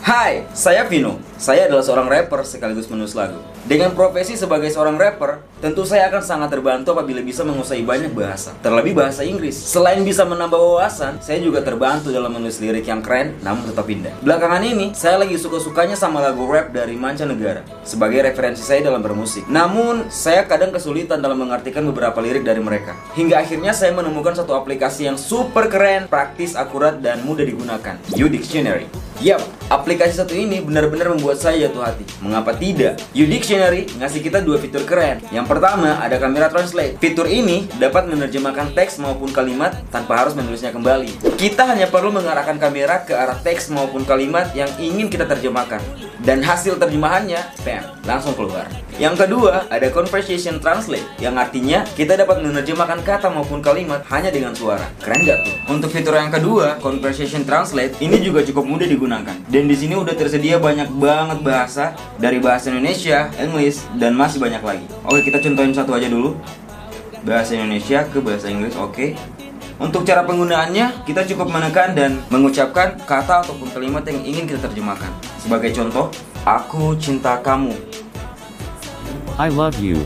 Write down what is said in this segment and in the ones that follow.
Hai, saya Vino. Saya adalah seorang rapper sekaligus menulis lagu. Dengan profesi sebagai seorang rapper, tentu saya akan sangat terbantu apabila bisa menguasai banyak bahasa, terlebih bahasa Inggris. Selain bisa menambah wawasan, saya juga terbantu dalam menulis lirik yang keren namun tetap indah. Belakangan ini, saya lagi suka-sukanya sama lagu rap dari mancanegara sebagai referensi saya dalam bermusik. Namun, saya kadang kesulitan dalam mengartikan beberapa lirik dari mereka. Hingga akhirnya saya menemukan satu aplikasi yang super keren, praktis, akurat, dan mudah digunakan. U Dictionary. Yap, aplikasi satu ini benar-benar membuat saya jatuh hati. Mengapa tidak? U Dictionary ngasih kita dua fitur keren. Yang pertama, ada kamera translate. Fitur ini dapat menerjemahkan teks maupun kalimat tanpa harus menulisnya kembali. Kita hanya perlu mengarahkan kamera ke arah teks maupun kalimat yang ingin kita terjemahkan. Dan hasil terjemahannya, bam, langsung keluar. Yang kedua, ada conversation translate yang artinya kita dapat menerjemahkan kata maupun kalimat hanya dengan suara. Keren gak tuh? Untuk fitur yang kedua, conversation translate ini juga cukup mudah digunakan dan di sini udah tersedia banyak banget bahasa dari bahasa Indonesia, English, dan masih banyak lagi. Oke, kita contohin satu aja dulu. Bahasa Indonesia ke bahasa Inggris, oke. Untuk cara penggunaannya, kita cukup menekan dan mengucapkan kata ataupun kalimat yang ingin kita terjemahkan. Sebagai contoh, aku cinta kamu. I love you.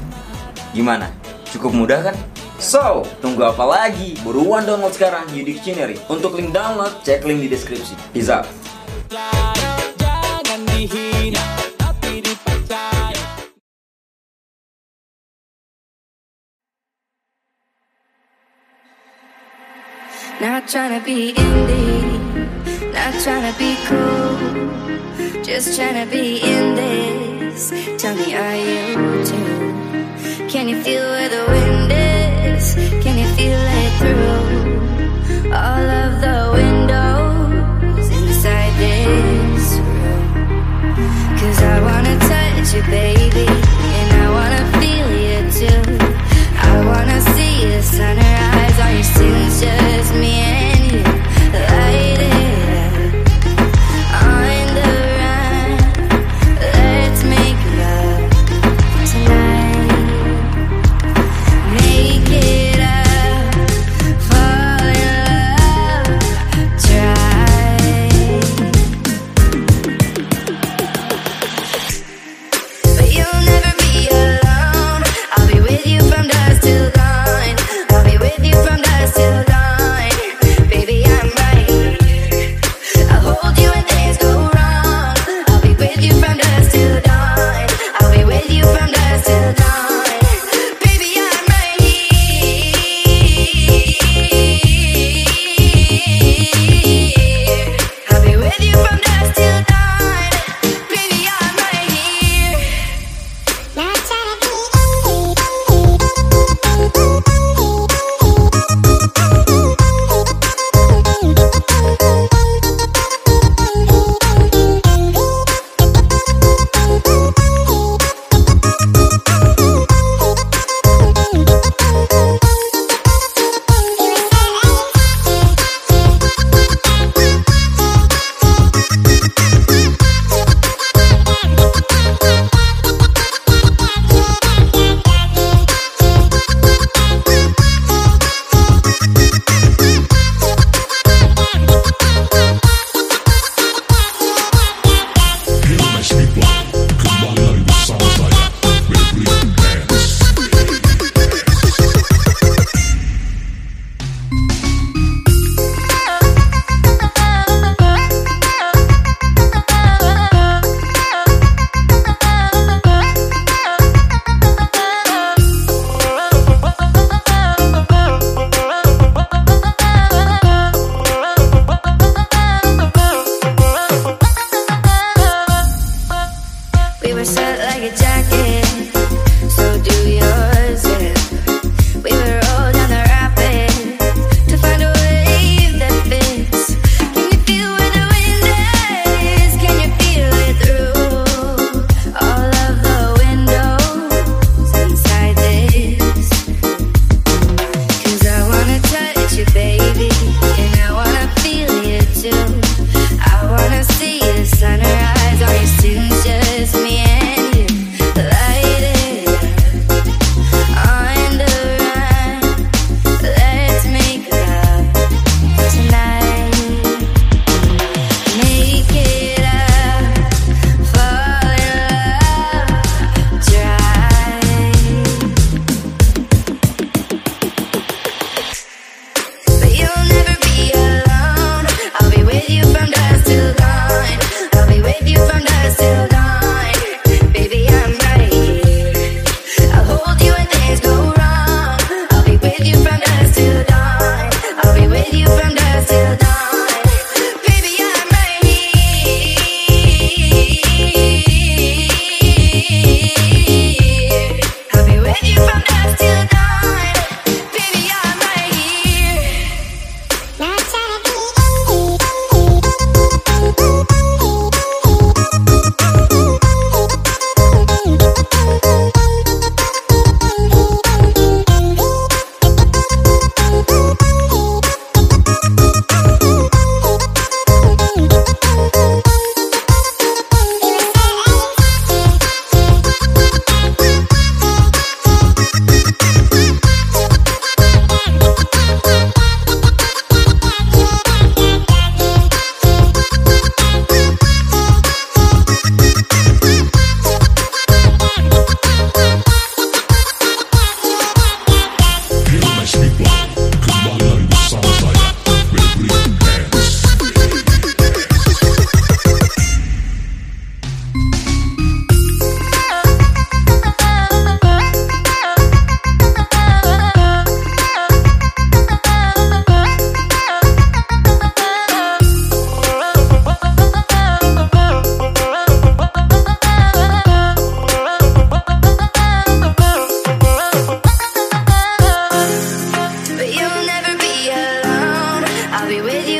Gimana? Cukup mudah kan? So, tunggu apa lagi? Buruan download sekarang U Dictionary. Untuk link download, cek link di deskripsi. Peace out. Jangan dihina tapi dipercaya Not trying to be indie, not trying to be cool, just trying to be in this. Tell me, are you too? Can you feel where the with you.